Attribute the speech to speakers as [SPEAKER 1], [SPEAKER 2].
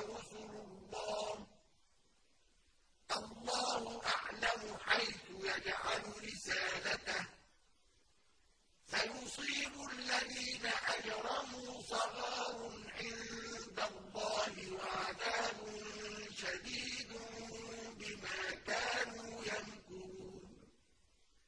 [SPEAKER 1] رُسُلُ اللَّهِ ۚ. اللَّهُ أَعْلَمُ حَيْثُ يَجْعَلُ رِسَالَتَهُ ۖ. فيصيب